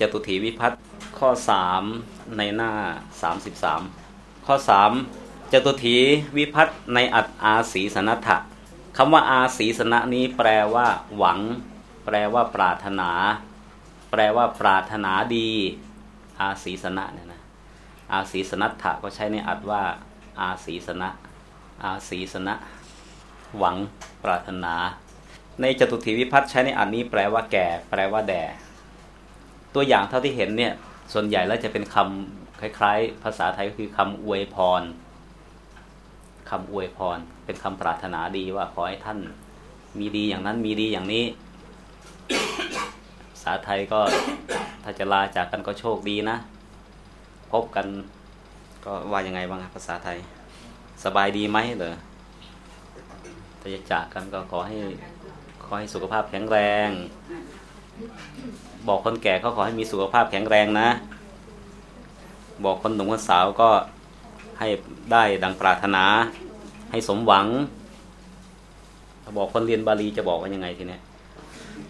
จตุถีวิพัฒน์ข้อ 3 ในหน้า 33 ข้อ 3 จตุถีวิพัฒน์ในอัตอาศีสนัตถะคำว่าอาศีสนะนี้แปลว่า หวัง แปลว่า ปรารถนา แปลว่า ปรารถนาดี อาศีสนะเนี่ยนะอาศีสนัตถะก็ใช้ในอัตว่า อาศีสนะ อาศีสนะ หวัง ปรารถนา ในจตุถีวิพัฒน์ใช้ในอันนี้แปลว่าแก่ แปลว่าแด่ ตัวอย่างเท่าที่เห็นเนี่ยส่วนใหญ่แล้วจะเป็นคำคล้าย ๆ ภาษาไทยก็คือคำอวยพรคำอวยพร เป็นคำปรารถนาดีว่าขอให้ท่านมีดีอย่างนั้นมีดีอย่างนี้ ภาษาไทยก็ถ้าจะลาจากกันก็โชคดีนะ พบกันก็ว่ายังไงบ้างภาษาไทย สบายดีไหมเหรอถ้าจะจากกันก็ขอให้ขอให้สุขภาพแข็งแรง บอกคนแก่เขาขอให้มีสุขภาพแข็งแรงนะ บอกคนหนุ่มคนสาวก็ให้ได้ดังปรารถนา ให้สมหวังบอกคนเรียนบาลีจะบอกว่ายังไงทีเนี้ย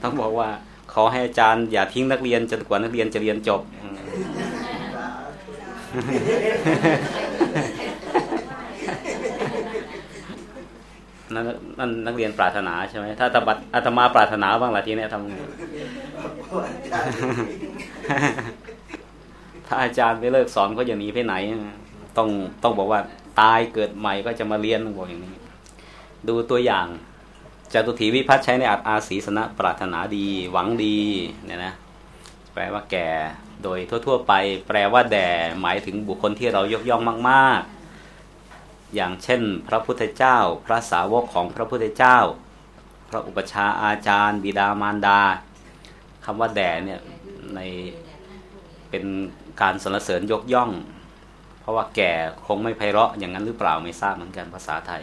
ต้องบอกว่าขอให้อาจารย์อย่าทิ้งนักเรียนจนกว่านักเรียนจะเรียนจบ นั่นนักเรียนปรารถนาใช่ไหมถ้าตบัดอาตมาปรารถนาบ้างละทีเนี้ยทำไง ถ้าอาจารย์ไม่เลิกสอนก็อย่าหนีไปไหน ต้องต้องบอกว่าตายเกิดใหม่ก็จะมาเรียนบอกอย่างนี้ ดูตัวอย่างจตุถีวิพัฒน์ใช้ในอัตอาศีสนะปรารถนาดีหวังดีเนี่ยนะแปลว่าแก่โดยทั่ว ๆ ไป แปลว่าแด่หมายถึงบุคคลที่เรายกย่องมาก ๆ อย่างเช่น พระพุทธเจ้า พระสาวกของพระพุทธเจ้า พระอุปชาอาจารย์ บิดามารดา คำว่าแด่เนี่ยในเป็นการสรรเสริญยกย่อง เพราะว่าแก่คงไม่ไพเราะอย่างนั้นหรือเปล่าไม่ทราบเหมือนกันภาษาไทย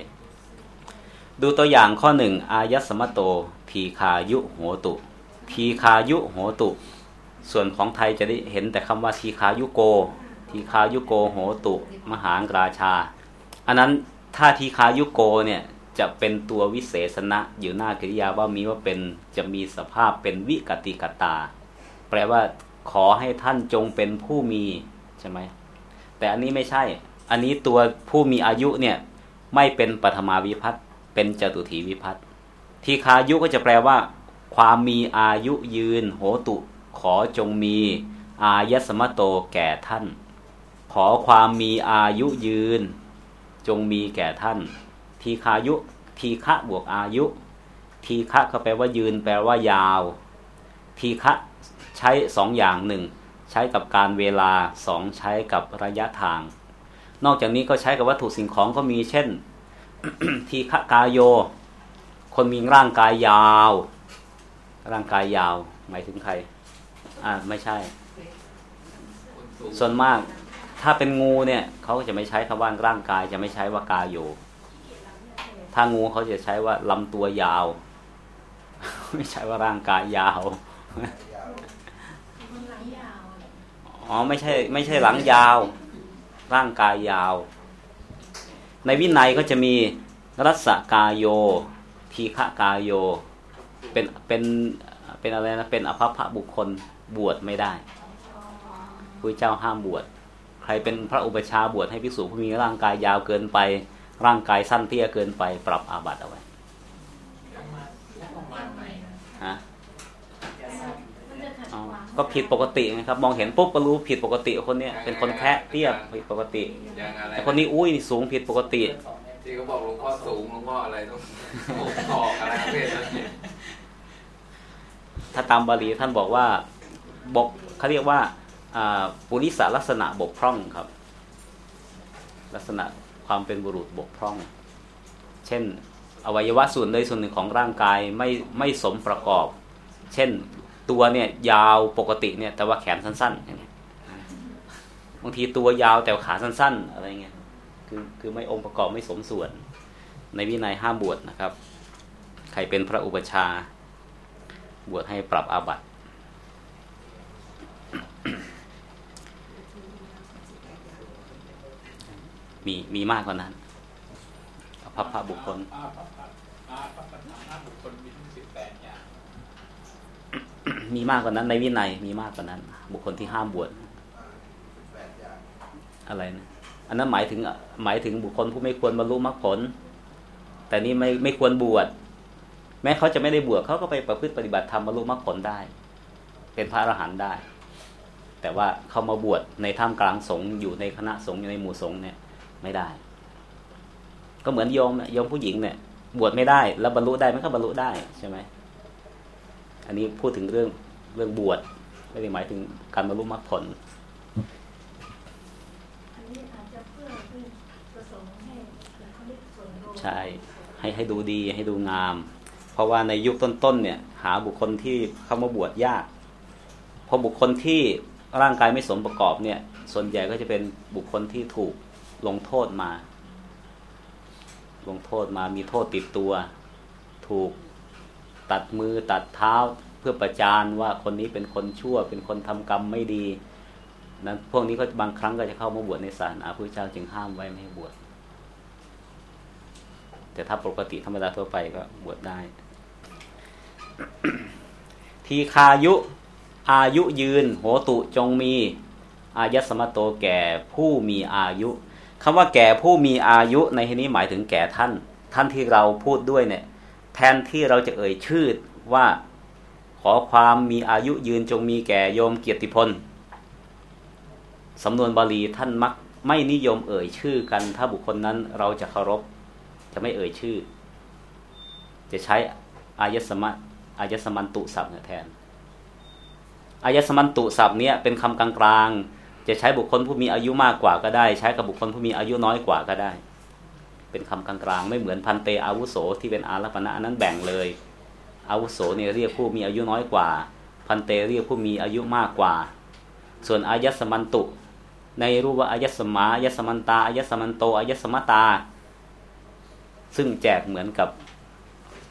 ดูตัวอย่างข้อหนึ่งอายัสมโตทีคายุโหตุ ทีคายุโหตุ ส่วนของไทยจะได้เห็นแต่คำว่าทีคายุโก ทีคายุโกโหตุ มหางราชา อันนั้นถ้าทีคายุโกเนี่ย จะเป็นตัววิเศษณะอยู่หน้ากริยาว่ามีว่าเป็นจะมีสภาพเป็นวิกติกตา แปลว่าขอให้ท่านจงเป็นผู้มีใช่ไหมแต่อันนี้ไม่ใช่ อันนี้ตัวผู้มีอายุเนี่ยไม่เป็นปฐมาวิพัตเป็นจตุถีวิพัตทีคายุก็จะแปลว่า ความมีอายุยืน โหตุ ขอจงมี อายสมโตแก่ท่าน ขอความมีอายุยืน จงมีแก่ท่าน ทีคายุ ทีฆะบวกอายุ ทีฆะก็แปลว่ายืน แปลว่ายาว ทีฆะใช้สองอย่างหนึ่งใช้กับการเวลาสองใช้กับระยะทาง นอกจากนี้ก็ใช้กับวัตถุสิ่งของก็มีเช่น ทีฆะกายโย คนมีร่างกายยาว ร่างกายยาว หมายถึงใคร อ่าไม่ใช่ ส่วนมากถ้าเป็นงูเนี่ยเขาจะไม่ใช้คำว่าร่างกายจะไม่ใช้ว่ากายโย ถ้างูเขาจะใช้ว่าลำตัวยาว ไม่ใช่ว่าร่างกายยาวอ๋อไม่ใช่ ไม่ใช่หลังยาว ร่างกายยาว ในวินัยก็จะมีรัศกายโย ทีฆกายโย เป็นเป็นเป็นอะไรนะเป็นอภพะบุคคลบวชไม่ได้พระเจ้าห้ามบวชใครเป็นพระอุปชาบวชให้ภิกษุผู้มีร่างกายยาวเกินไป ร่างกายสั้นเตี้ยเกินไป ปรับอาบัติเอาไว้ฮะก็ผิดปกตินะครับ มองเห็นปุ๊บก็รู้ผิดปกติคนเนี้ยเป็นคนแค่เตี้ยผิดปกติแต่คนนี้อุ้ยสูงผิดปกติที่เขาบอกหลวงพ่อสูงหลวงพ่ออะไรต้องออกอะไรประเภทนั้นถ้าตามบาลีท่านบอกว่าบกเขาเรียกว่าปุริสาลักษณะบกพร่องครับ ลักษณะ ความเป็นบุรุษบกพร่อง เช่น อวัยวะส่วนใดส่วนหนึ่งของร่างกายไม่ไม่สมประกอบ เช่นตัวเนี่ยยาวปกติเนี่ยแต่ว่าแขนสั้นๆบางทีตัวยาวแต่ขาสั้น ๆ อะไรเงี้ยคือคือไม่องค์ประกอบไม่สมส่วน ในวินัยห้ามบวชนะครับ ใครเป็นพระอุปชา บวชให้ปรับอาบัติ มีมีมากกว่านั้นพระพระบุคคลมีมากกว่านั้น ในวินัยมีมากกว่านั้น บุคคลที่ห้ามบวชอะไรนะอันนั้นหมายถึงหมายถึงบุคคลผู้ไม่ควรบรรลุมรรคผล แต่นี่ไม่ไม่ควรบวชแม้เขาจะไม่ได้บวชเขาก็ไปประพฤติปฏิบัติธรรมบรรลุมรรคผลได้ เป็นพระอรหันต์ได้ แต่ว่าเขามาบวชในท่ามกลางสงฆ์อยู่ในคณะสงฆ์อยู่ในหมู่สงฆ์เนี่ย ไม่ได้ ก็เหมือนโยมโยมผู้หญิงเนี่ย บวชไม่ได้ แล้วบรรลุได้มันก็บรรลุได้ใช่ไหมอันนี้พูดถึงเรื่องเรื่องบวชไม่ได้หมายถึงการบรรลุมรรคผลใช่ให้ให้ดูดีให้ดูงาม เพราะว่าในยุคต้นๆเนี่ย หาบุคคลที่เข้ามาบวชยากพอบุคคลที่ร่างกายไม่สมประกอบเนี่ย ส่วนใหญ่ก็จะเป็นบุคคลที่ถูก ลงโทษมา ลงโทษมามีโทษติดตัว ถูกตัดมือตัดเท้าเพื่อประจานว่าคนนี้เป็นคนชั่ว เป็นคนทำกรรมไม่ดีนั้นพวกนี้ก็บางครั้งก็จะเข้ามาบวชในศาสนาพระเจ้าจึงห้ามไว้ไม่ให้บวชแต่ถ้าปกติธรรมดาทั่วไปก็บวชได้ ทีคายุ อายุยืน โหตุจงมี อายัสมโตแก่ผู้มีอายุ คำว่าแก่ผู้มีอายุในที่นี้หมายถึงแก่ท่าน ท่านที่เราพูดด้วยเนี่ย แทนที่เราจะเอ่ยชื่อว่าขอความมีอายุยืนจงมีแก่โยมเกียรติพลสำนวนบาลีท่านมักไม่นิยมเอ่ยชื่อกัน ถ้าบุคคลนั้นเราจะเคารพ จะไม่เอ่ยชื่อ จะใช้อายสมะอายสมันตุศัพท์แทนอายสมันตุศัพท์เนี้ยเป็นคำกลางๆ จะใช้บุคคลผู้มีอายุมากกว่าก็ได้ ใช้กับบุคคลผู้มีอายุน้อยกว่าก็ได้ เป็นคำกลางๆไม่เหมือนพันเตอาวุโสที่เป็นอารัปณะอันนั้นแบ่งเลยอาวุโสเนี่ยเรียกผู้มีอายุน้อยกว่า พันเตเรียกผู้มีอายุมากกว่า ส่วนอายสมันตุ ในรูปว่าอายสมาอายสมันตาอายสมันโตอายสมตา ซึ่งแจกเหมือนกับ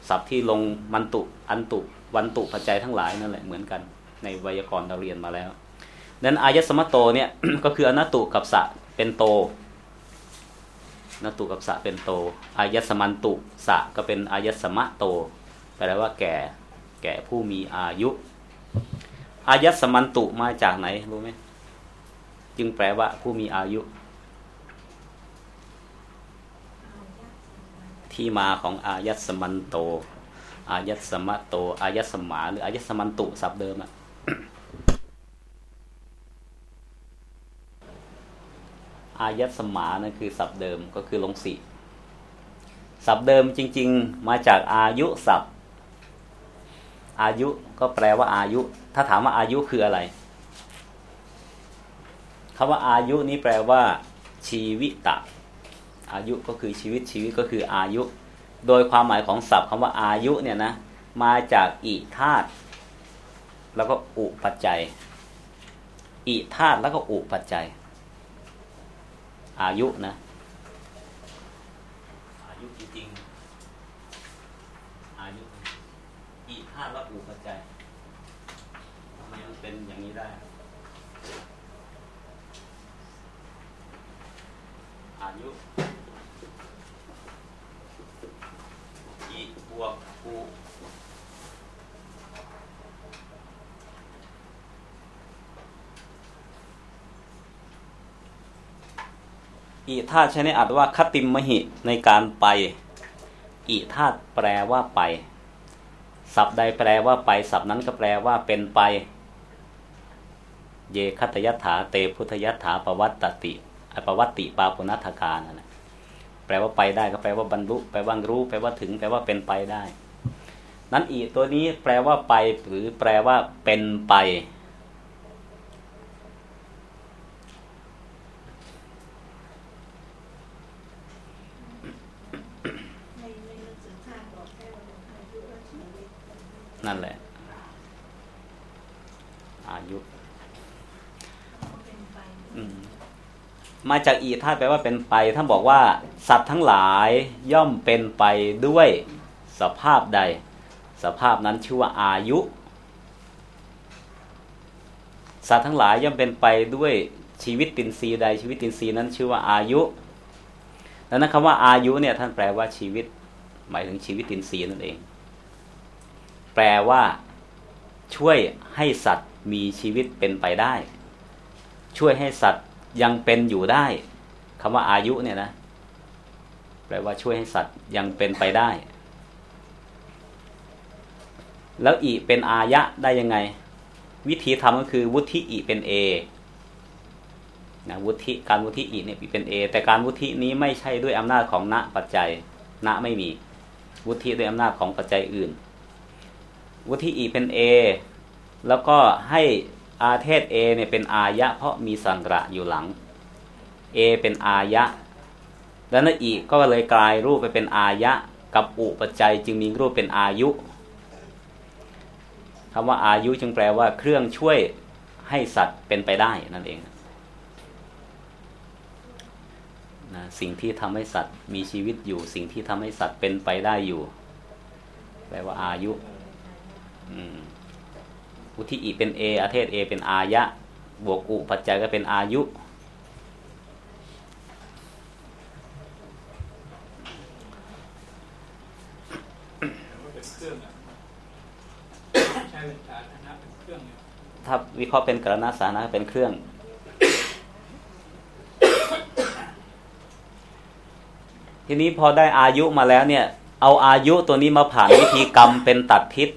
ศัพท์ที่ลงมันตุ อันตุ วันตุปัจจัยทั้งหลายนั่นแหละเหมือนกัน ในไวยากรณ์เราเรียนมาแล้ว นั้นอายสมโตเนี่ยก็คืออนัตุกับสะเป็นโตนตุกับสะเป็นโต อายสมันตุสะก็เป็นอายสมะโต แปลว่าแก่ แก่ผู้มีอายุ อายสมันตุมาจากไหนรู้ไหม จึงแปลว่าผู้มีอายุ ที่มาของอายัสมันโต อายัสมะโต อายัสมาหรืออายัสมันตุศัพท์เดิมอะ อายัสมานั่นคือศัพท์เดิมก็คือลงสีศัพท์เดิมจริง ๆ มาจากอายุศัพท์ อายุก็แปลว่าอายุ ถ้าถามว่าอายุคืออะไรคำว่าอายุนี้แปลว่า ชีวิตะ อายุก็คือชีวิตชีวิตก็คืออายุ โดยความหมายของศัพท์คำว่าอายุเนี่ยนะมาจากอิธาตแล้วก็อุปัจจัยอิธาตแล้วก็อุปัจจัย อายุนะ อายุจริงๆอายุอิธาตและอุปัจจัยทำไมมันเป็นอย่างนี้ได้อายุอีบวกผู อีธาตุใช้ในอัตว่าคติมมหิในการไปอีธาตุแปลว่าไปศัพท์ใดแปลว่าไปศัพท์นั้นก็แปลว่าเป็นไป เยคัตยัตถาเตพุทธยัตถาปวัตติอปวัตติปาปุณัฐกาลนะแปลว่าไปได้ก็แปลว่าบรรลุแปลว่ารู้ แปลว่าถึง แปลว่าเป็นไปได้ นั้นอีตัวนี้แปลว่าไปหรือแปลว่าเป็นไป นั่นแหละ อายุมาจากอีท่าแปลว่าเป็นไปท่านบอกว่า สัตว์ทั้งหลายย่อมเป็นไปด้วยสภาพใด สภาพนั้นชื่อว่าอายุ สัตว์ทั้งหลายย่อมเป็นไปด้วยชีวิตตินซีใด ชีวิตตินซีนั้นชื่อว่าอายุดังนั้นคำว่าอายุเนี่ยท่านแปลว่าชีวิต หมายถึงชีวิตตินซีนั่นเอง แปลว่า ช่วยให้สัตว์มีชีวิตเป็นไปได้ ช่วยให้สัตว์ยังเป็นอยู่ได้คำว่าอายุเนี่ยนะ แปลว่าช่วยให้สัตว์ยังเป็นไปได้ แล้วอีเป็นอายะได้ยังไง วิธีทำก็คือ วุฒิอีเป็นเอนะวุฒิการวุฒิอีเนี่ยเป็นเอแต่การวุฒินี้ไม่ใช่ด้วยอำนาจของณปัจจัยณไม่มี วุฒิด้วยอำนาจของปัจจัยอื่น วุฒิอีเป็นเอแล้วก็ให้อาเทศเอเนี่ยเป็นอายะ เพราะมีสังกระอยู่หลังเอเป็นอายะแล้วนั่นอีกก็เลยกลายรูปไปเป็นอายะ กับอุปัจจัยจึงมีรูปเป็นอายุคำว่าอายุจึงแปลว่าเครื่องช่วยให้สัตว์เป็นไปได้นั่นเองนะสิ่งที่ทำให้สัตว์มีชีวิตอยู่ สิ่งที่ทำให้สัตว์เป็นไปได้อยู่ แปลว่าอายุ อุทิอีเป็นเออาเทศเอเป็นอายะ บวกอุปัจจัยก็เป็นอายุถ้าวิเคราะห์เป็นกรณาสานะเป็นเครื่องทีนี้พอได้อายุมาแล้วเนี่ย เอาอายุตัวนี้มาผ่านวิธีกรรมเป็นตัดทิศ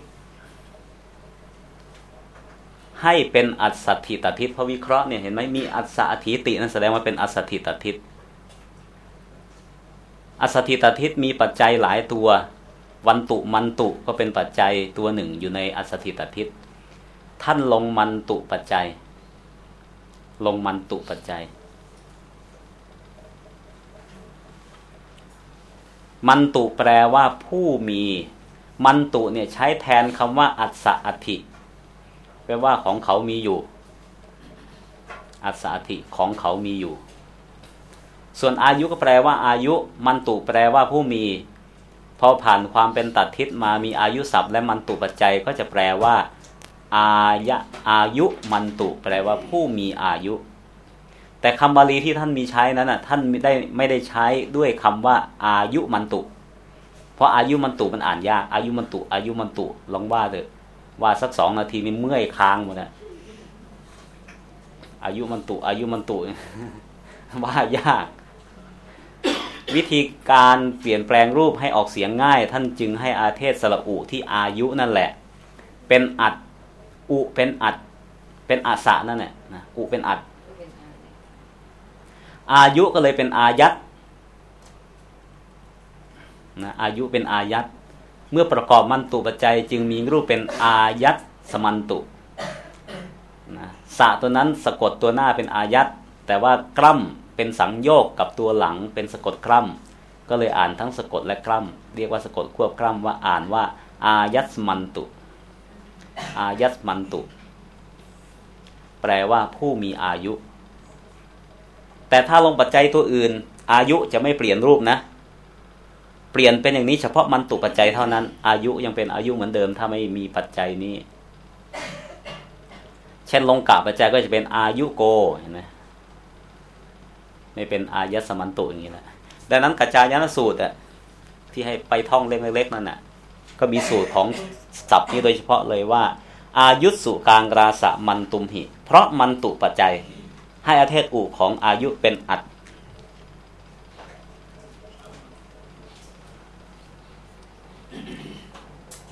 ให้เป็นอัศถิตัดทิศพระวิเคราะห์เนี่ยเห็นไหมมีอัศถิตินั่นแสดงว่าเป็นอัศถิตัดทิศอัศถิตัดทิศมีปัจจัยหลายตัว วันตุมันตุก็เป็นปัจจัยตัวหนึ่งอยู่ในอัศถิตัดทิศท่านลงมันตุปัจจัย ลงมันตุปัจจัย มันตุแปลว่าผู้มี มันตุเนี่ยใช้แทนคำว่าอัศอัติ ปลว่าของเขามีอยู่ อัศอัติของเขามีอยู่ ส่วนอายุก็แปลว่าอายุ มันตุแปลว่าผู้มี พอผ่านความเป็นตัดทิศมามีอายุศัพท์ และมันตุปัจจัยก็จะแปลว่า อายะอายุมันตุแปลว่าผู้มีอายุ แต่คำบาลีที่ท่านมีใช้นั้นน่ะท่านไม่ได้ไม่ได้ใช้ด้วยคำว่า อายุมันตุ เพราะอายุมันตุมันอ่านยากอายุมันตุ อายุมันตุลองว่าเถอะ ว่าสักสองนาทีมีเมื่อยค้างหมดนะอายุมันตุ อายุมันตุว่ายาก วิธีการเปลี่ยนแปลงรูปให้ออกเสียงง่าย ท่านจึงให้อาเทศสระอุที่อายุนั่นแหละ เป็นอัดอุเป็นอัดเป็นอาสะนั่นแหละนะอุเป็นอัดอายุก็เลยเป็นอายัดนะอายุเป็นอายัด เมื่อประกอบมันตุปัจจัย จึงมีรูปเป็นอายัดสมันตุนะสะตัวนั้นสะกดตัวหน้าเป็นอายัดแต่ว่ากล้ำเป็นสังโยกกับตัวหลังเป็นสะกดกล้ำก็เลยอ่านทั้งสะกดและกล้ำเรียกว่าสะกดควบกล้ำว่าอ่านว่า อายัตสมันตุ อายัสมันตุ แปลว่าผู้มีอายุ แต่ถ้าลงปัจจัยตัวอื่น อายุจะไม่เปลี่ยนรูปนะ เปลี่ยนเป็นอย่างนี้เฉพาะมันตุปัจจัยเท่านั้น อายุยังเป็นอายุเหมือนเดิม ถ้าไม่มีปัจจัยนี้ เช่นลงกะปัจจัยก็จะเป็นอายุโกเห็นไหมไม่เป็นอายัสมันตุอย่างนี้แหละดังนั้นกัจจายนสูตรอะที่ให้ไปท่องเล็กๆนั่นน่ะ ก็มีสูตรของศัพท์นี้โดยเฉพาะเลยว่า อายุสุกางราสะมันตุมหิ เพราะมันตุปัจจัย ให้อาเทศอุของอายุเป็นอัด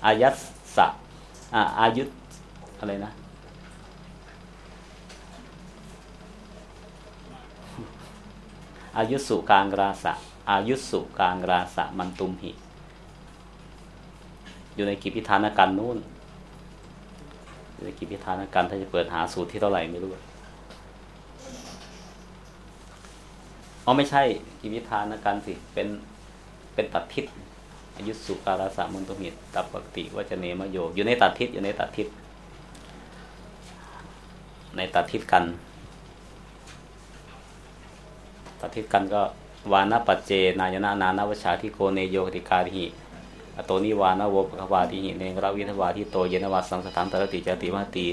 อายัสสะอายุอะไรนะอายุสุกางราสะอายุสุกางราสะมันตุมหิ อยู่ในกิพิธานการนู่นอยู่ในกิพิธานการถ้าจะเปิดหาสูตรที่เท่าไหร่ไม่รู้อ๋อไม่ใช่กิพิธานการสิเป็นเป็นตัดทิศ อายุสุการาสามุนตุมิตตับปกติว่าจะเนมโย อยู่ในตัดทิศอยู่ในตัดทิศในตัดทิศกัน ตัดทิศกันก็วานาปัจเจนายนานานาวัชาทิโกเนโยติกาหิอโตนิวานาโวปควาติหิเนงราวิทวาทิโตเยนวาสังสถานตรติจติมาตี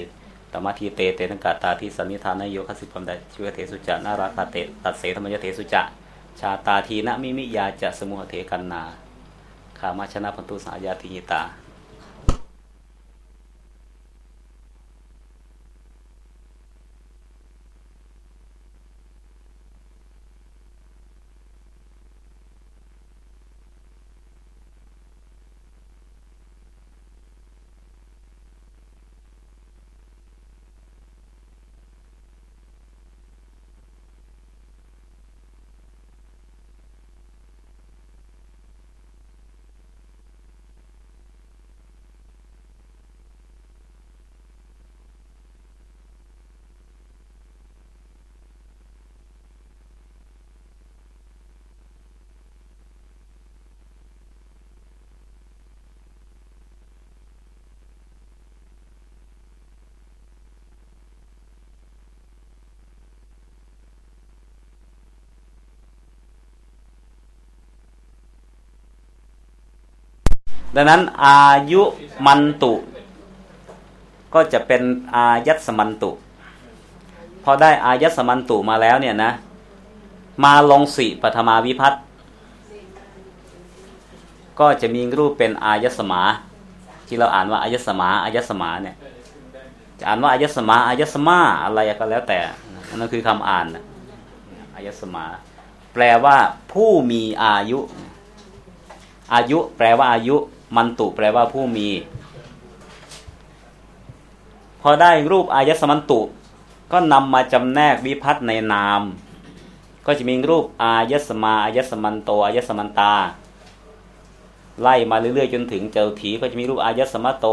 ตมะทีเตเตนังกาตาที่สันนิธานโยคสิปัมไดชิวเทสุจานาราคาเตตัดเสธรรมยเทสุจะชาตาทีนะมิมิยาจะสมุหเทกันนา คามาชน ดังนั้นอายุมันตุ ก็จะเป็นอายัสมันตุ พอได้อายัสมันตุมาแล้วเนี่ยนะ มาลงสีปฐมาวิพัตก็จะมีรูปเป็นอายสมา ที่เราอ่านว่าอายสมาอายสมาเนี่ยจะอ่านว่าอายสมาอายสมาอะไรก็แล้วแต่นั่นคือคำอ่านอายสมา แปลว่าผู้มีอายุ อายุ แปลว่าอายุ มันตุแปลว่าผู้มี พอได้รูปอายสมันตุ ก็นำมาจำแนกวิพัฒน์ในนาม ก็จะมีรูปอายสมาอายสมันโตอายสมันตา ไล่มาเรื่อยๆจนถึงเจ้าถีก็จะมีรูปอายสมะโต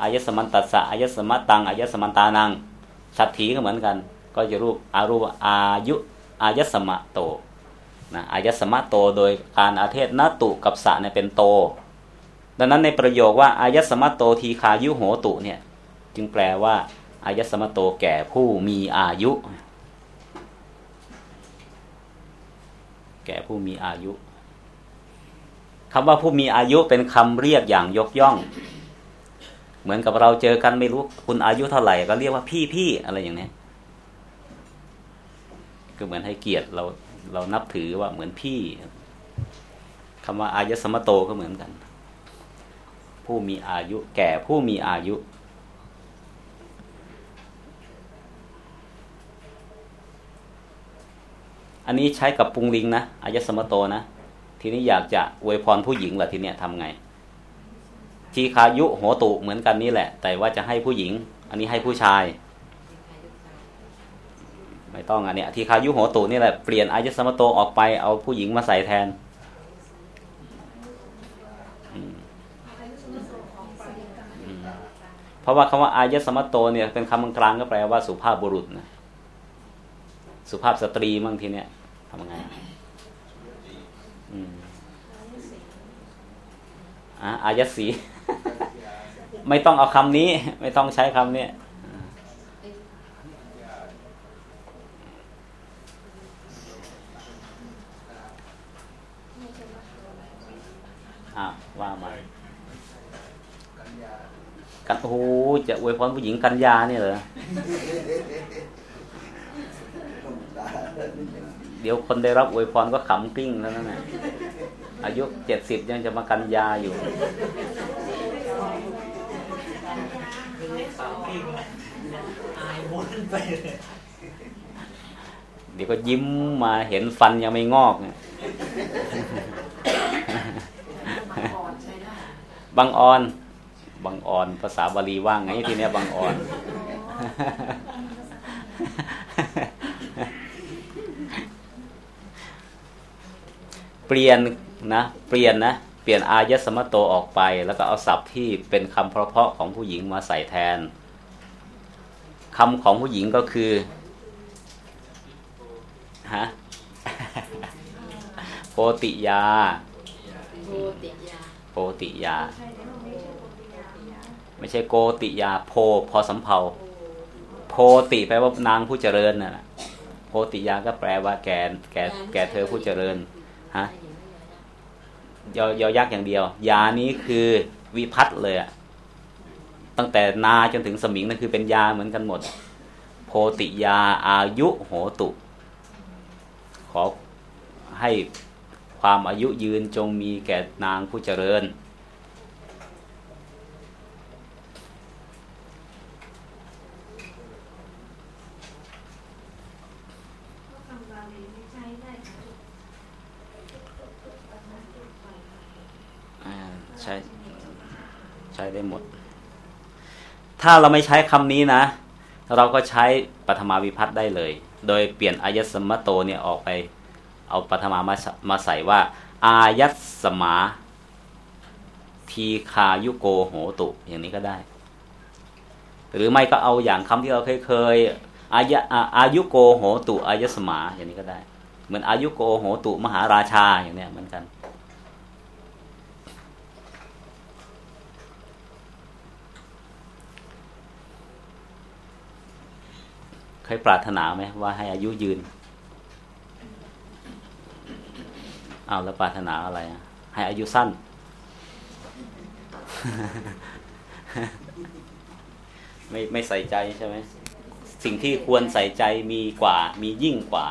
อายสมันตัสสะอายสมะตังอายสมันตานังสัตถีก็เหมือนกัน ก็จะรูปอารูปอายุอายสมะโตนะอายสมะโตโดยการอาเทศนตุกับสะเนี่ยเป็นโต ดังนั้นในประโยคว่าอายสมะโตทีคายุโหตุเนี่ย จึงแปลว่าอายสมะโตแก่ผู้มีอายุ แก่ผู้มีอายุคำว่าผู้มีอายุเป็นคำเรียกอย่างยกย่อง เหมือนกับเราเจอกันไม่รู้คุณอายุเท่าไหร่ก็เรียกว่าพี่พี่อะไรอย่างนี้ก็เหมือนให้เกียรติเราเรานับถือว่าเหมือนพี่คำว่าอายสมโตก็เหมือนกัน ผู้มีอายุ แก่ผู้มีอายุ อันนี้ใช้กับปุงลิงนะอายสมโตนะ ทีนี้อยากจะอวยพรผู้หญิงล่ะทีเนี้ยทำไง ทีคายุโหตุเหมือนกันนี่แหละ แต่ว่าจะให้ผู้หญิง อันนี้ให้ผู้ชาย ไม่ต้องอันเนี้ยทีคายุโหตุนี่แหละเปลี่ยนอายสมโตออกไปเอาผู้หญิงมาใส่แทน ราะว่าคำว่าอายสมัโตเนี่ยเป็นคำกลางก็แปลว่าสุภาพบุรุษนะสุภาพสตรีมั่งทีเนี้ยทำไงอะอายสี ไม่ต้องเอาคำนี้ ไม่ต้องใช้คำนี้อะว่ามา กันโอ้โหจะอวยพรผู้หญิงกันยาเนี่ยเหรอเดี๋ยวคนได้รับอวยพรก็ขำกลิ้งแล้วนั่นแหละอายุเจ็ดสิบยังจะมากันยาอยู่เดี๋ยวก็ยิ้มมาเห็นฟันยังไม่งอกเนี่ยบางออน บางออน ภาษาบาลีว่างไงทีเนี้ยบางออน เปลี่ยนนะเปลี่ยนนะเปลี่ยนอายสมโตออกไป แล้วก็เอาศัพท์ที่เป็นคำเพราะๆของผู้หญิงมาใส่แทนคำของผู้หญิงก็คือฮะโพติยาโพติยาโพติยา ไม่ใช่โกติยาโพพอสำเพาโพติแปลว่านางผู้เจริญน่ะโพติยาก็แปลว่าแก่แกแกเธอผู้เจริญฮะยอยอยักษ์อย่างเดียว ยานี้คือวิพัตเลยอะตั้งแต่นาจนถึงสมิงนั่นคือเป็นยาเหมือนกันหมด โพติยาอายุโหตุ ขอให้ความอายุยืนจงมีแก่นางผู้เจริญใช้ ใช้ได้หมด ถ้าเราไม่ใช้คำนี้นะ เราก็ใช้ปฐมาวิพัตได้เลย โดยเปลี่ยนอายสมโตเนี่ยออกไปเอาปฐมามามาใส่ว่า อายัสมาทีคายุโกโหตุ อย่างนี้ก็ได้ หรือไม่ก็เอาอย่างคำที่เราเคยเคยอายะอายุโกโหตุอายสมาอย่างนี้ก็ได้ เหมือนอายุโกโหตุมหาราชาอย่างนี้เหมือนกัน เคยปรารถนาไหมว่าให้อายุยืนเอาแล้วปรารถนาอะไร ให้อายุสั้น ไม่ไม่ใส่ใจใช่ไหมสิ่งที่ควรใส่ใจมีกว่า มียิ่งกว่า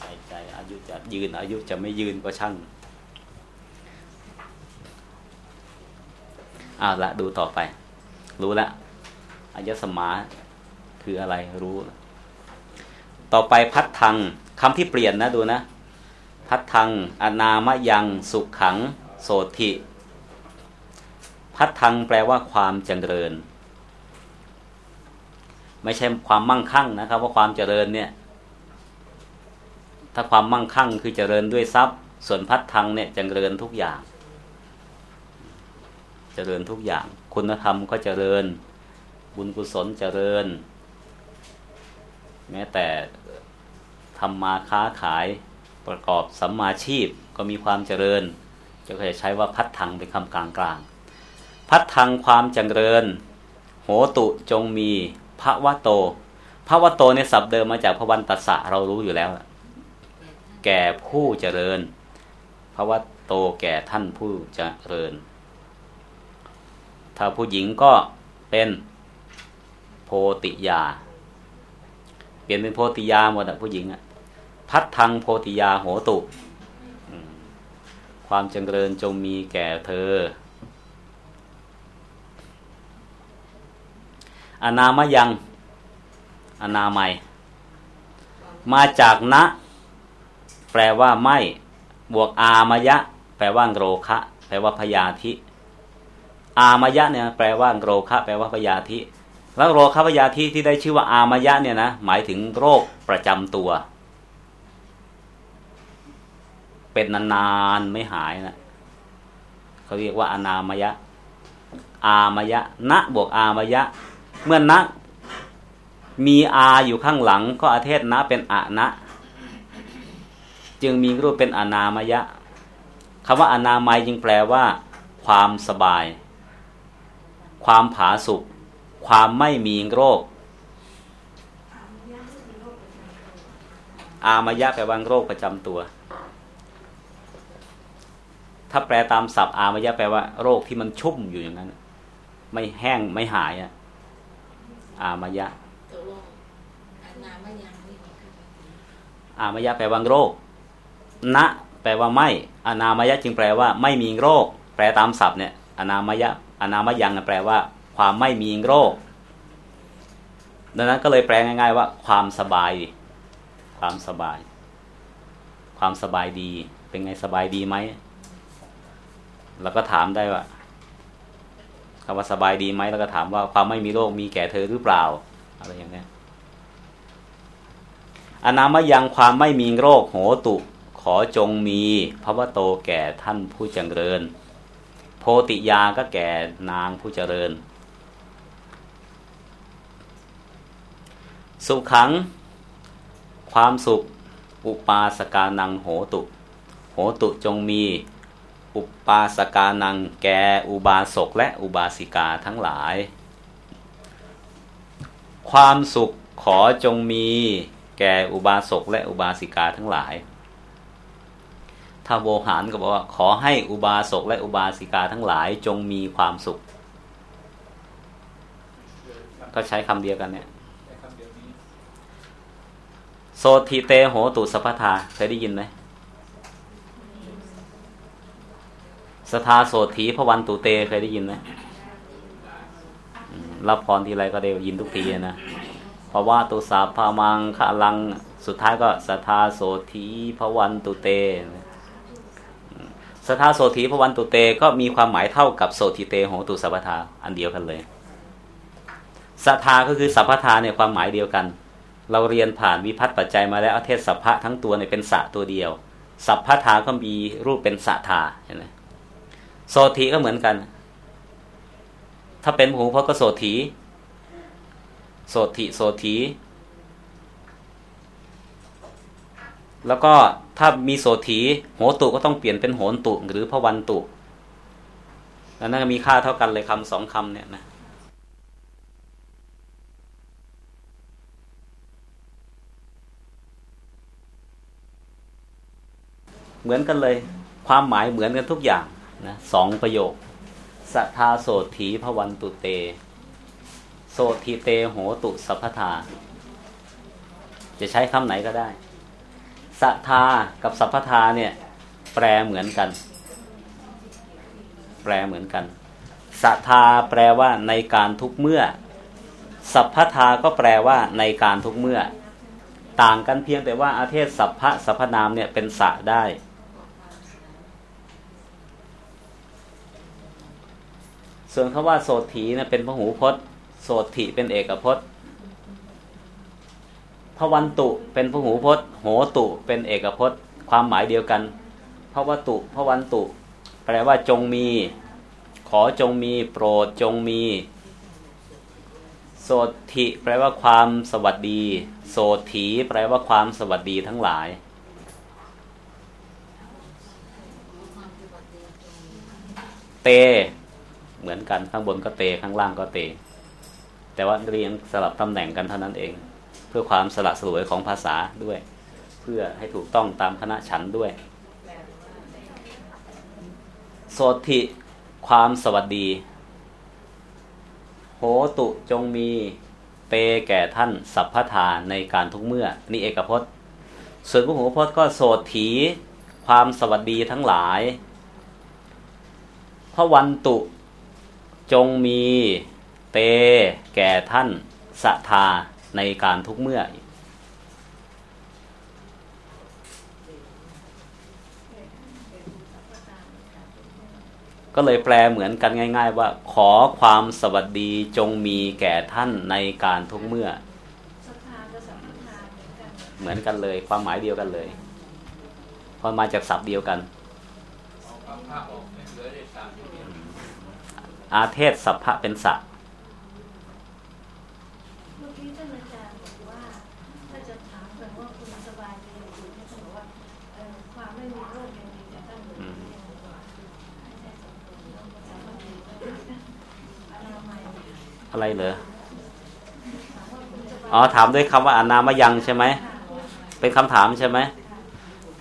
ใส่ใจอายุจะยืน อายุจะไม่ยืนก็ช่างอ้าวละดูต่อไป รู้ละอายสมา คืออะไรรู้ ต่อไปพัดทังคำที่เปลี่ยนนะดูนะ พัดทังอนามยังสุขขัง โสธิพัดทังแปลว่าความเจริญ ไม่ใช่ความมั่งคั่งนะครับ ว่าความเจริญเนี่ย ถ้าความมั่งคั่งคือเจริญด้วยทรัพย์ ส่วนพัดทังเนี่ยเจริญทุกอย่าง เจริญทุกอย่าง คุณธรรมก็เจริญ บุญกุศลเจริญ แม้แต่ทำมาค้าขายประกอบสัมมาชีพก็มีความเจริญจะเคยใช้ว่าพัดทังเป็นคำกลางกลางพัดทังความเจริญ โหตุจงมีพระวะโตพระวะโตในศัพท์เดิมมาจากพระวันตัสสะเรารู้อยู่แล้ว แก่ผู้เจริญพระวะโตแก่ท่านผู้เจริญ ถ้าผู้หญิงก็เป็นโพติยา ลี่ยนเป็นโพติยาหมดอะผู้หญิงอะพัดทังโพธิยาโหตุความจริญจงมีแก่เธอ อนามยัง อนามัย มาจากนะ แปลว่าไม่ บวกอามยะ แปลว่าโรคะ แปลว่าพยาธิ อามยะเนี่ยแปลว่าโรคะ แปลว่าพยาธิ แล้วโรคะพยาธิที่ได้ชื่อว่าอามยะเนี่ยนะหมายถึงโรคประจำตัว เป็นนานๆไม่หายนะเขาเรียกว่าอนามายะ อามยะณบวกอามยะ เมื่อณมีอาอยู่ข้างหลัง ก็อาเทศนะเป็นอะนะ จึงมีรูปเป็นอนามายะคำว่าอนามัยจึงแปลว่า ความสบาย ความผาสุก ความไม่มีโรค อามายะแปลว่าโรคประจำตัว ถ้าแปลตามศัพท์ อามายะแปลว่า โรคที่มันชุ่มอยู่อย่างนั้น ไม่แห้งไม่หายอะอามายะอามายะแปลว่าโรค ณ แปลว่าไม่ อนามายะจึงแปลว่า ไม่มีโรค แปลตามศัพท์เนี่ย อนามายะ อนามยังแปลว่า ความไม่มีโรค ดังนั้นก็เลยแปลง่าย ๆ ว่า ความสบาย ความสบาย ความสบายดี เป็นไงสบายดีไหมเราก็ถามได้ว่าคำว่าสบายดีไหมแล้วก็ถามว่าความไม่มีโรคมีแก่เธอหรือเปล่า อะไรอย่างนี้อนามยังความไม่มีโรคโหตุขอจงมีพระวโตแก่ท่านผู้เจริญ โพติยาก็แก่นางผู้เจริญ สุขขัง ความสุข อุปาสกานังโหตุ โหตุจงมี อุปาสกานังแกอุบาสกและอุบาสิกาทั้งหลาย ความสุขขอจงมี แกอุบาสกและอุบาสิกาทั้งหลาย ถ้าโวหารก็บอกว่าขอให้อุบาสกและอุบาสิกาทั้งหลายจงมีความสุข ก็ใช้คำเดียวกันเนี่ย โสทิเตโหตุสัพพทาเคยได้ยินไหมสทาโสถีพระวันตุเตเคยได้ยินไหมรับพรทีไรก็ได้ยินทุกทีนะเพราะว่าตุสาพามังขลังสุดท้ายก็สทาโสถีพระวันตุเตสทาโสถีพระวันตุเตก็มีความหมายเท่ากับโสถิเตโหตุสัพพทาอันเดียวกันเลยสทาก็คือสัพพทาเนี่ยความหมายเดียวกัน เราเรียนผ่านวิพัฒน์ปัจจัยมาแล้วเทศสัพพะทั้งตัวเนี่ยเป็นสะตัวเดียว สัพพะทาก็มีรูปเป็นสัทธาเห็นไหมโสถีก็เหมือนกัน ถ้าเป็นหูพก็โสถีโสถีโสถีแล้วก็ถ้ามีโสถีโหตุก็ต้องเปลี่ยนเป็นโหนตุหรือพวันตุแล้วนั่นมีค่าเท่ากันเลยคำสองคำเนี่ยนะ เหมือนกันเลย ความหมายเหมือนกันทุกอย่างนะสองประโยคสัทธาโสถีพวันตุเต โสถีเตโหตุสัพพทา จะใช้คำไหนก็ได้สัทธากับสัพพทาเนี่ย แปลเหมือนกัน แปลเหมือนกันสัทธาแปลว่าในการทุกเมื่อ สัพพทาก็แปลว่าในการทุกเมื่อ ต่างกันเพียงแต่ว่าอาเทศสัพพะสัพพนามเนี่ยเป็นสะได้ ส่วนคาว่าโสถีเนี่ยเป็นพหูพจน์ โสถีเป็นเอกพจน์พวันตุเป็นพหูพจน์ โหตุเป็นเอกพจน์ ความหมายเดียวกันพระวตุพระวันตุ แปลว่าจงมี ขอจงมีโปรดจงมี โสถิแปลว่าความสวัสดี โสถีแปลว่าความสวัสดีทั้งหลายเต เหมือนกันข้างบนก็เตข้างล่างก็เต แต่ว่าเรียงสลับตำแหน่งกันเท่านั้นเอง เพื่อความสละสลวยของภาษาด้วย เพื่อให้ถูกต้องตามคณะฉันด้วย โสถิความสวัสดี โหตุจงมีเตแก่ท่านสัพพทาในการทุกเมื่อ นี่เอกพจน์ ส่วนพหูพจน์ก็โสถีความสวัสดีทั้งหลายพระวันตุ จงมีเตแก่ท่านสัทธาในการทุกเมื่อ ก็เลยแปลเหมือนกันง่าย ๆ ว่า ขอความสวัสดีจงมีแก่ท่านในการทุกเมื่อ เหมือนกันเลยความหมายเดียวกันเลยพอมาจากศัพท์เดียวกัน อาเทศสัพพะเป็นสัพเมื่อกี้ท่านอาจารย์บอกว่าถ้าจะถามกันว่าคุณสบายดีหรือคุณท่านบอกว่าเอ่อความไม่มีโรคยังมีแต่ท่านอยู่ที่ยังกว่าไม่ใช่สมบูรณ์ต้องสามารถดีอนามัยอะไรเหรอถามว่าคุณสบายอ๋อ ถามด้วยคำว่าอนามยังใช่ไหม เป็นคำถามใช่ไหม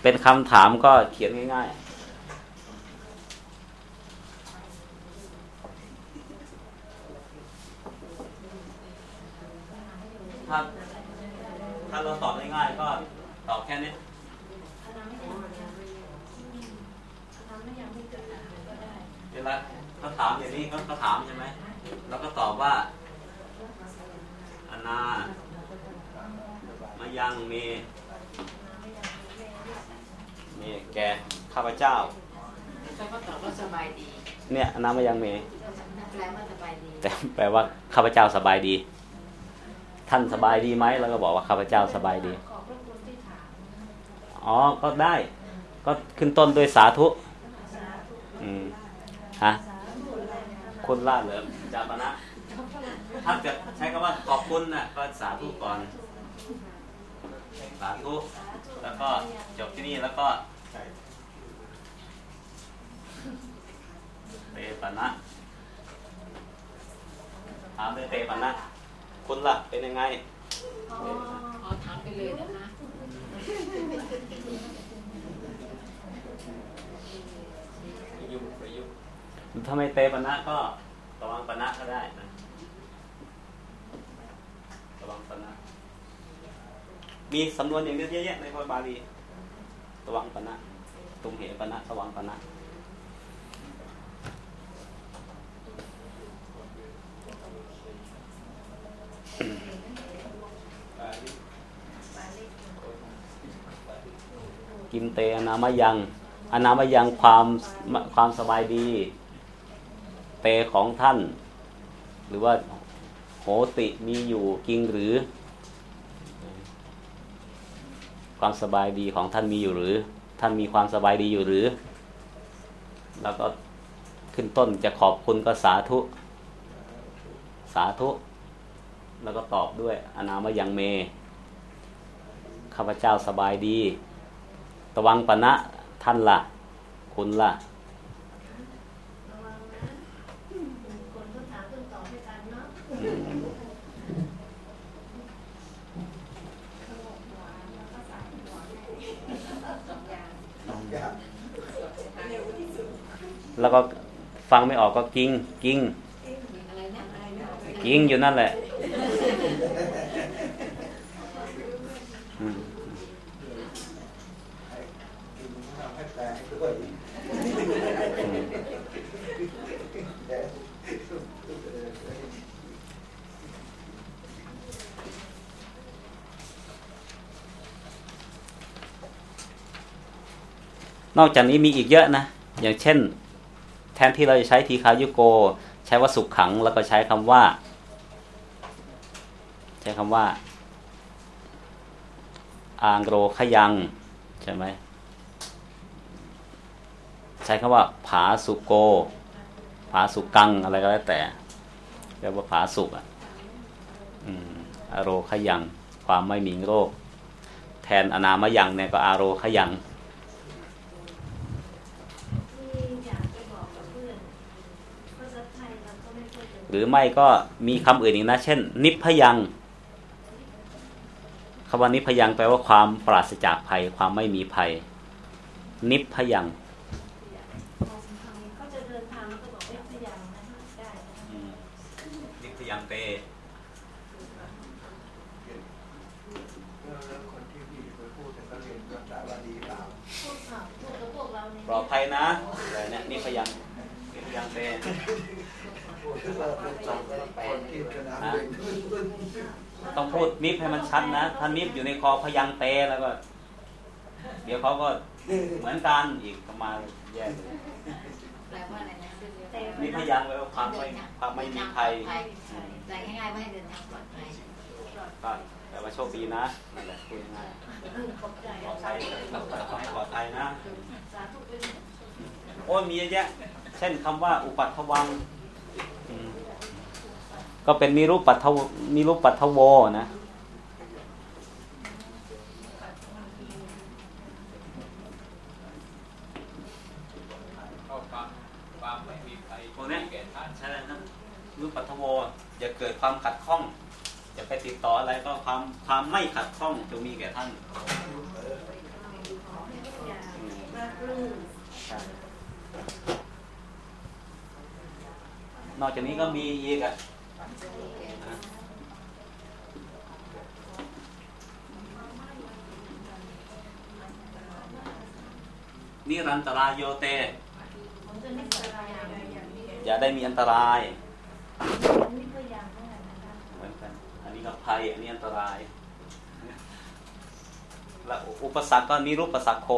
เป็นคำถามก็เขียนง่ายๆ ถ้าถ้าเราตอบง่ายๆก็ตอบแค่นี้อนามัยยังอนามัยยังไม่เกิดอะไรก็ได้เวลาเขาถามอย่างนี้เขาเขาถามใช่ไหมแล้วก็ตอบว่าอนามายังมีมีแกข้าพเจ้าเขาก็ตอบว่าสบายดี เนี่ยอนามายังมีแปลว่าสบายดีแต่แปลว่าข้าพเจ้าสบายดี ท่านสบายดีไหมแล้วก็บอกว่าข้าพเจ้าสบายดีขอบพระคุณที่ถามอ๋อก็ได้ ก็ขึ้นต้นด้วยสาธุสาธุอืมฮะสาธุเลยนะคุณล่าเหลิมจาปนะถ้าจะใช้คำว่าขอบคุณนะก็สาธุก่อน สาธุแล้วก็จบที่นี่แล้วก็เตปนะถามเลยเตปนะ คุณล่ะเป็นยังไงอ๋ออ๋อถามไปเลยนะคะยุคประยุกต์ถ้าไม่เตปนะก็ระวังปนะก็ได้นะระวังปนะมีสำนวนอย่างนี้เยอะแยะในพระบาลีระวังปนะตุมเหปนะระวังปนะ กิมเตอนามยังอนามยังความความสบายดี เตของท่าน หรือว่าโหติมีอยู่จริงหรือ ความสบายดีของท่านมีอยู่หรือ ท่านมีความสบายดีอยู่หรือ แล้วก็ขึ้นต้นจะขอบคุณก็สาธุ สาธุ แล้วก็ตอบด้วยอนามยังเม ข้าพเจ้าสบายดี ตวังปณะท่านละ่ะ คุณละ่ะแล้วก็ฟังไม่ออกก็กิ้งกิ้งกิ้งอยู่นั่นแหละ นอกจากนี้มีอีกเยอะนะ อย่างเช่น แทนที่เราจะใช้ทีคายุโก ใช้ว่าสุขขังแล้วก็ใช้คำว่า ใช้คำว่า อางโรขยัง ใช่ไหมใช้คำว่า ผาสุโก ผาสุกังอะไรก็แล้วแต่เรียกว่าผาสุกอะอืมอโรขยัง ความไม่มีโรค แทนอนามยังเนี่ยก็อาโรขยังที่อยากจะบอกกับเพื่อนภาษาไทยเราก็ไม่ค่อยจะหรือไม่ก็มีคำอื่นอีกนะ เช่น นิพพยัง คำว่านิพพยังแปลว่าความปราศจากภัย ความไม่มีภัย นิพพยังเขาจะเดินทางก็บอกไม่พยายามนะได้นะนิพพยังเตแล้วคนที่พี่ไปพูดแต่ก็เรียนภาษาบาลีเปล่าพว ต้องพูดนิพให้มันชัดนะถ้านิพอยู่ในคอพยังเตแล้วก็ เดี๋ยวเขาก็เหมือนกันอีกก็มาแย่เลยแปลว่าอะไรนะนิพพยังแปลว่าความไม่ความไม่มีภัยแต่ง่ายๆว่าให้เดินทางปลอดภัยก็แปลว่าโชคดีนะนั่นแหละพูดง่ายขอบใจๆปลอดภัยขอให้ปลอดภัยนะสาธุเป็นโอ้ยมีเยอะแยะเช่นคำว่าอุปัตถวังอืม ก็เป็นมีรูปปัตถวมีรูปปัตถโวนะเข้าความความไม่มีใครพวกเนี้ยแก่ท่านใช่แล้วนะรูปปัตถโวอย่าเกิดความขัดข้องจะไปติดต่ออะไรก็ความความไม่ขัดข้องจะมีแก่ท่านอย่างรักรื่นใช่นอกจากนี้ก็มีอีกอะ นิรันตรายโยเตผมจะนิพพานอย่างนี้อย่าได้มีอันตรายเหมือนกันอันนี้ก็ภัยอันนี้อันตรายแล้วอุปสรรคก็นิรุปสรรคโค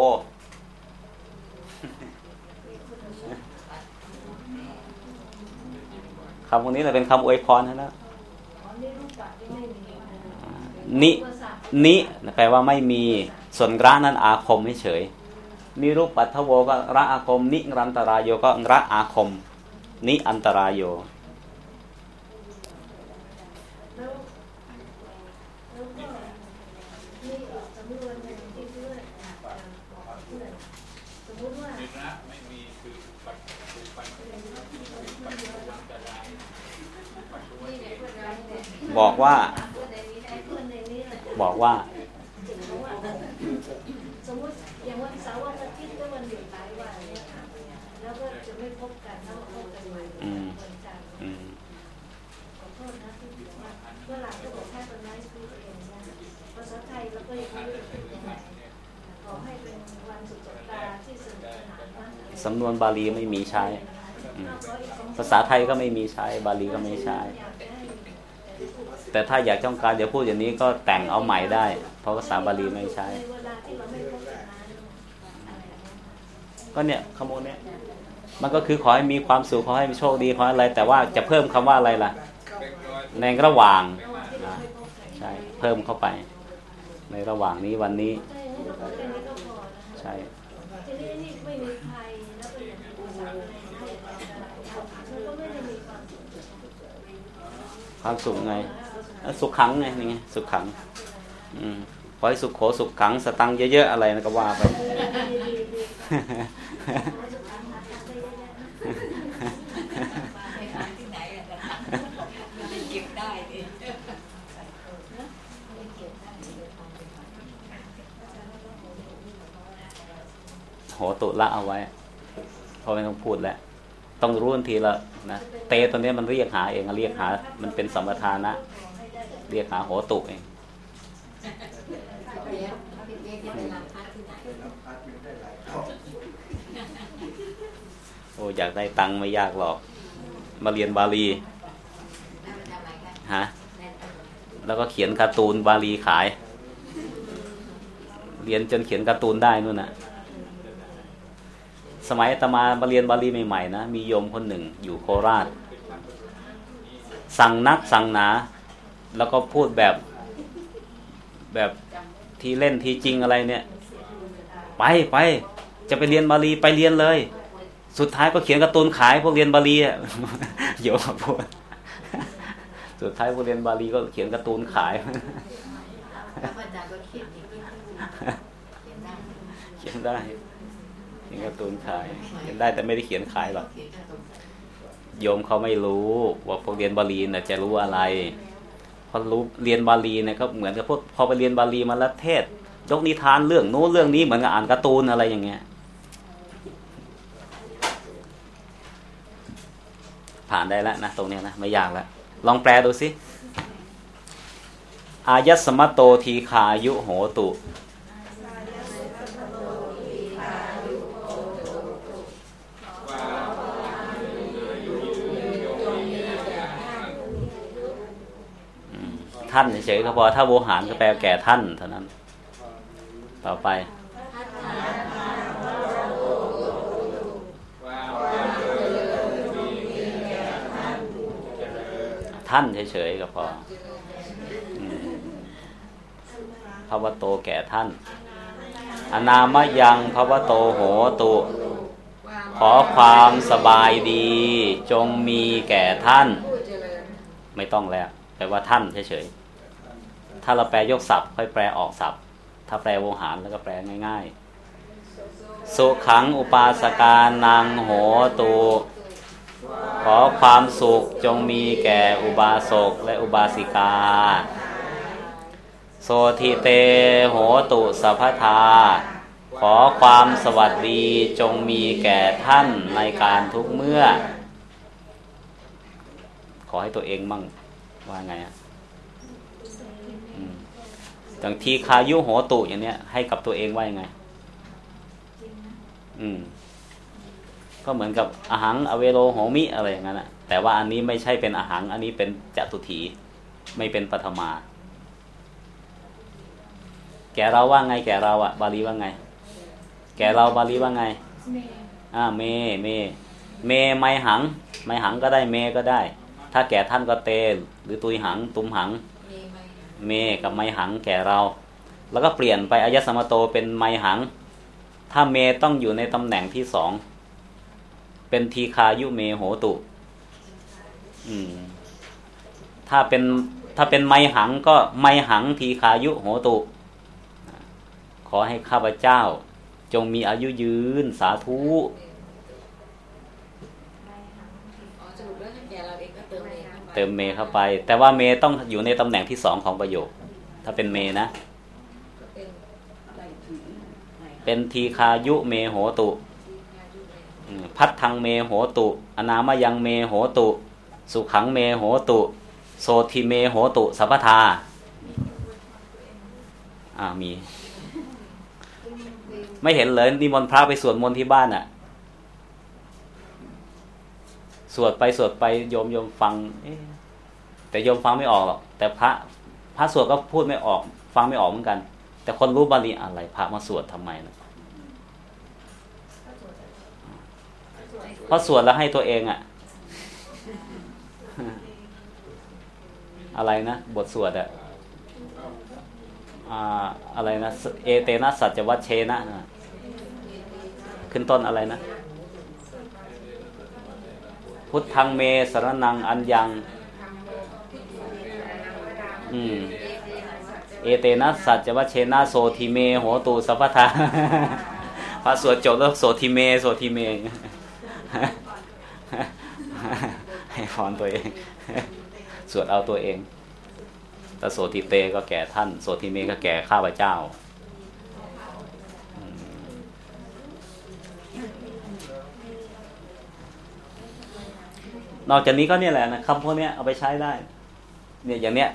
คำพวกนี้เลยเป็นคำอวยพรนะนะอ๋อนี่รูปปัดที่ไม่มีนิอุปสรรคนิแปลว่าไม่มีส่วนระนั้นอาคมไม่เฉยนิรุปปัทถโวก็ระอาคม นิรันตรายโยก็ระอาคม นิอันตรายโย แล้วแล้วก็นี่สมมติวันหนึ่งที่เพื่อนอยากจะบอกเพื่อนสมมติว่า นิระไม่มีคือปัจจุบันปัจจุบันจะได้ปัจจุบันเอง บอกว่าเพื่อนในนี้ได้เพื่อนในนี้แหละบอกว่าเพราะว่าสมมติอย่างวันเสาร์วันอาทิตย์ก็วันหยุดหลายวันเนี่ยค่ะแล้วก็จะไม่พบกันแล้วมาพบกันใหม่อืมวันจันทร์อืมขอโทษนะที่บอกว่าเมื่อหลังก็บอกแค่เป็นไนท์พีเองนะภาษาไทยเราก็ยังไม่รู้จะพูดยังไงขอให้เป็นวันสุดสัปดาห์ที่สนุกสนานมากสำนวนบาลีไม่มีใช้อืมภาษาไทยก็ไม่มีใช้ บาลีก็ไม่ใช้ แต่ถ้าอยากต้องการจะพูดอย่างนี้ก็แต่งเอาใหม่ได้ เพราะภาษาบาลีไม่ใช่ ก็เนี่ยคำพูดเนี้ยมันก็คือขอให้มีความสุขขอให้มีโชคดีขออะไร แต่ว่าจะเพิ่มคำว่าอะไรล่ะ ในระหว่างนะใช่เพิ่มเข้าไป ในระหว่างนี้วันนี้ ใช่ความสุขไง สุขขังไงนี่ไงสุขขัง อืมขอให้สุขโขสุขขังสตังเยอะๆอะไรนะก็ว่าไปไปหาที่ไหนอะนะคะมันจะเก็บได้ดิโหตุละเอาไว้เพราะไม่ต้องพูดแล้ว ต้องรู้ทันทีละนะเตตัวนี้มันเรียกหาเองเรียกหา มันเป็นสัมปทานะ เรียกหาโหตุเองเลี้ยงพี่เลี้ยงจะไปรับพัดที่ไหนเอยู่ได้หลายรอบโอ้อยากได้ตังค์ไม่ยากหรอก มาเรียนบาลีฮะแล้วก็เขียนการ์ตูนบาลีขาย เรียนจนเขียนการ์ตูนได้นู่นน่ะสมัยตมามาเรียนบาลีใหม่ๆนะ มีโยมคนหนึ่งอยู่โคราช สั่งนักสั่งหนา แล้วก็พูดแบบแบบที่เล่นที่จริงอะไรเนี่ย ไปไปจะไปเรียนบาลีไปเรียนเลย สุดท้ายก็เขียนการ์ตูนขายพวกเรียนบาลีอะโยมพูดสุดท้ายพวกเรียนบาลีก็เขียนการ์ตูนขายเขียนได้เขียนการ์ตูนขายเขียนได้แต่ไม่ได้เขียนขายหรอกเขียนแค่ตรงโยมเขาไม่รู้ว่าพวกเรียนบาลีน่ะจะรู้อะไร อรู้เรียนบาลีเนี่ยก็เหมือนกับพวกพอไปเรียนบาลีมาละเทศ ยกนิทานเรื่องโน้เรื่องนี้เหมือนกับอ่านการ์ตูนอะไรอย่างเงี้ย ผ่านได้แล้วนะตรงเนี้ยนะไม่ยากแล้วลองแปลดูสิอายัสมะโตทีขายุโหตุ ท่านเฉยๆก็พอถ้าโวหารก็แปลแก่ท่านเท่านั้น ต่อไปท่านเฉยๆก็พอพระวโตแก่ท่าน อนามยังพระวโตโหตุ ขอความสบายดี จงมีแก่ท่าน ไม่ต้องแล้วแปลว่าท่านเฉยๆ ถ้าเราแปลยกศัพท์ ค่อยแปลออกศัพท์ ถ้าแปลโวหารแล้วก็แปลง่าย ๆ สุขังอุปาสการนังโหตุขอความสุขจงมีแก่อุบาสกและอุบาสิกา โสทิเตโหตุสัพพทา ขอความสวัสดีจงมีแก่ท่านในการทุกเมื่อ ขอให้ตัวเองมั่งว่าไงอะ บางทีคายุโหตุอย่างเนี้ยให้กับตัวเองว่ายังไง อืม ก็เหมือนกับอาหังอเวโรโหมิอะไรอย่างนั้นอะแต่ว่าอันนี้ไม่ใช่เป็นอาหัง อันนี้เป็นจตุถี ไม่เป็นปฐมา แกเราว่าไง แกเราอะบาลีว่าไง แกเราบาลีว่าไง อ่า เม เม เมไมหัง ไมหังก็ได้ เมก็ได้ ถ้าแก่ท่านก็เต หรือตุยหัง ตุมหังมีไหม เมกับไมหังแก่เรา แล้วก็เปลี่ยนไปอายสมโตเป็นไมหัง ถ้าเมต้องอยู่ในตำแหน่งที่สอง เป็นทีคายุเมโหตุ อืม ถ้าเป็นถ้าเป็นไมหังก็ไมหังทีคายุโหตุ ขอให้ข้าพเจ้า จงมีอายุยืนสาธุ อ๋อสรุปแล้วถ้าแกเราเองก็เติม เติมเมเข้าไป แต่ว่าเมต้องอยู่ในตำแหน่งที่สองของประโยค ถ้าเป็นเมนะ เป็นะเป็นทีฆายุเมโหตุ ภัททังเมโหตุ อนามยังเมโหตุ สุขังเมโหตุ โสตถิเมโหตุสัพพทาอ่ามี ไม่เห็นเลยนิมนต์พระไปสวดมนต์ที่บ้านอะ สวดไปสวดไปโยมโยมฟังแต่โยมฟังไม่ออกหรอกแต่พระพระสวดก็พูดไม่ออก ฟังไม่ออกเหมือนกัน แต่คนรู้บาลีอะไรพระมาสวดทำไมนะเพราะสวดแล้วให้ตัวเองอะอะไรนะบทสวดอะอะไรนะเอเตนะสัจวัชเชนะ ขึ้นต้นอะไรนะ พุทธังเมสรณังอัญญัง อืม เอเตนะสัจจวัชเชนะโสตถิเมโหตุ สัพพทาพระสวดจบแล้วโสตถิเม โสตถิเม ให้พรตัวเอง สวดเอาตัวเองแต่โสตถิเตก็แก่ท่าน โสตถิเมก็แก่ข้าพเจ้า นอกจากนี้ก็เนี่ยแหละนะคำพวกนี้เอาไปใช้ได้ เนี่ยอย่างเนี้ย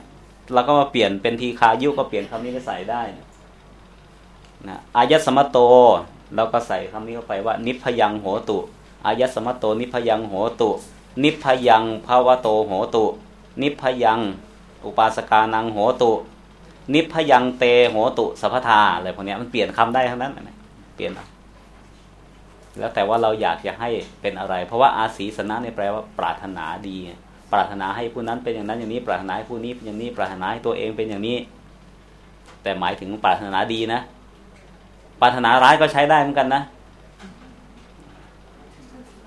เราก็มาเปลี่ยนเป็นทีคายุก็เปลี่ยนคำนี้ไปใส่ได้นะอายัสมโตเราก็ใส่คำนี้เข้าไปว่า นิพยังโหตุอายัสมโต นิพยังโหตุ นิพยังภาวะโตโหตุ นิพยังอุปาสกานังโหตุ นิพยังเตโหตุสัพพทาอะไรพวกนี้มันเปลี่ยนคำได้ทั้งนั้นเปลี่ยน แล้วแต่ว่าเราอยากจะให้เป็นอะไร เพราะว่าอาศีสนะเนี่ยแปลว่าปรารถนาดี ปรารถนาให้ผู้นั้นเป็นอย่างนั้นอย่างนี้ ปรารถนาให้ผู้นี้เป็นอย่างนี้ ปรารถนาให้ตัวเองเป็นอย่างนี้ แต่หมายถึงปรารถนาดีนะ ปรารถนาร้ายก็ใช้ได้เหมือนกันนะ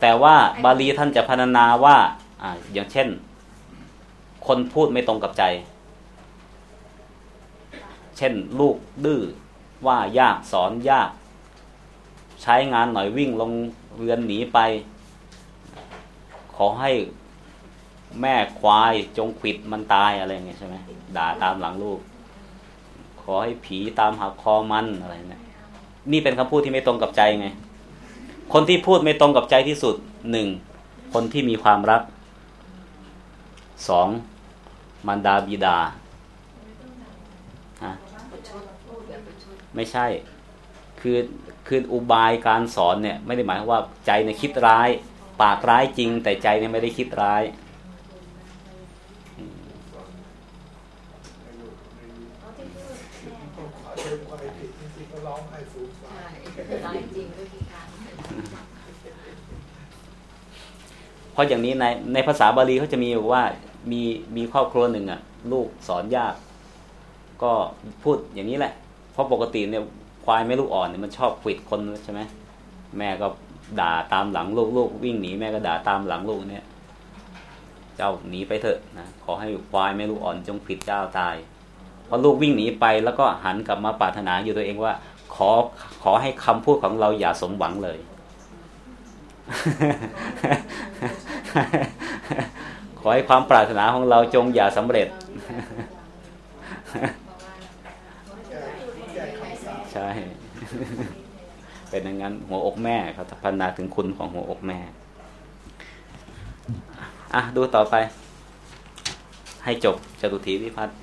แต่ว่าบาลีท่านจะพรรณนาว่าอ่าอย่างเช่น คนพูดไม่ตรงกับใจ เช่น ลูกดื้อว่ายากสอนยาก ใช้งานหน่อยวิ่งลงเรือนหนีไป ขอให้แม่ควายจงขิดมันตายอะไรเงี้ยใช่ไหมด่าตามหลังลูก ขอให้ผีตามหักคอมันอะไรเนี่ยนี่เป็นคำพูดที่ไม่ตรงกับใจไง คนที่พูดไม่ตรงกับใจที่สุดหนึ่งคนที่มีความรักสองมารดาบิดาฮะไม่ใช่ คือคืออุบายการสอนเนี่ย ไม่ได้หมายว่าใจเนี่ยคิดร้าย ปากร้ายจริง แต่ใจเนี่ยไม่ได้คิดร้ายเพราะอย่างนี้ในในภาษาบาลีเขาจะมีว่ามีมีครอบครัวหนึ่งอะ ลูกสอนยาก ก็พูดอย่างนี้แหละ เพราะปกติเนี่ย ควายไม่ลูกอ่อนเนี่ยมันชอบขิดคนใช่ไหมแม่ก็ด่าตามหลังลูกลูกวิ่งหนีแม่ก็ด่าตามหลังลูกเนี่ย เจ้าหนีไปเถอะนะขอให้ควายไม่ลูกอ่อนจงขิดเจ้าตายพอลูกวิ่งหนีไปแล้วก็หันกลับมาปรารถนาอยู่ตัวเองว่า ขอขอให้คำพูดของเราอย่าสมหวังเลย ขอให้ความปรารถนาของเราจงอย่าสำเร็จ ใช่ เป็นอย่างนั้น หัวอกแม่เขาพัฒนาถึงคุณของหัวอกแม่ อะ ดูต่อไป ให้จบจตุถีวิพัฒน์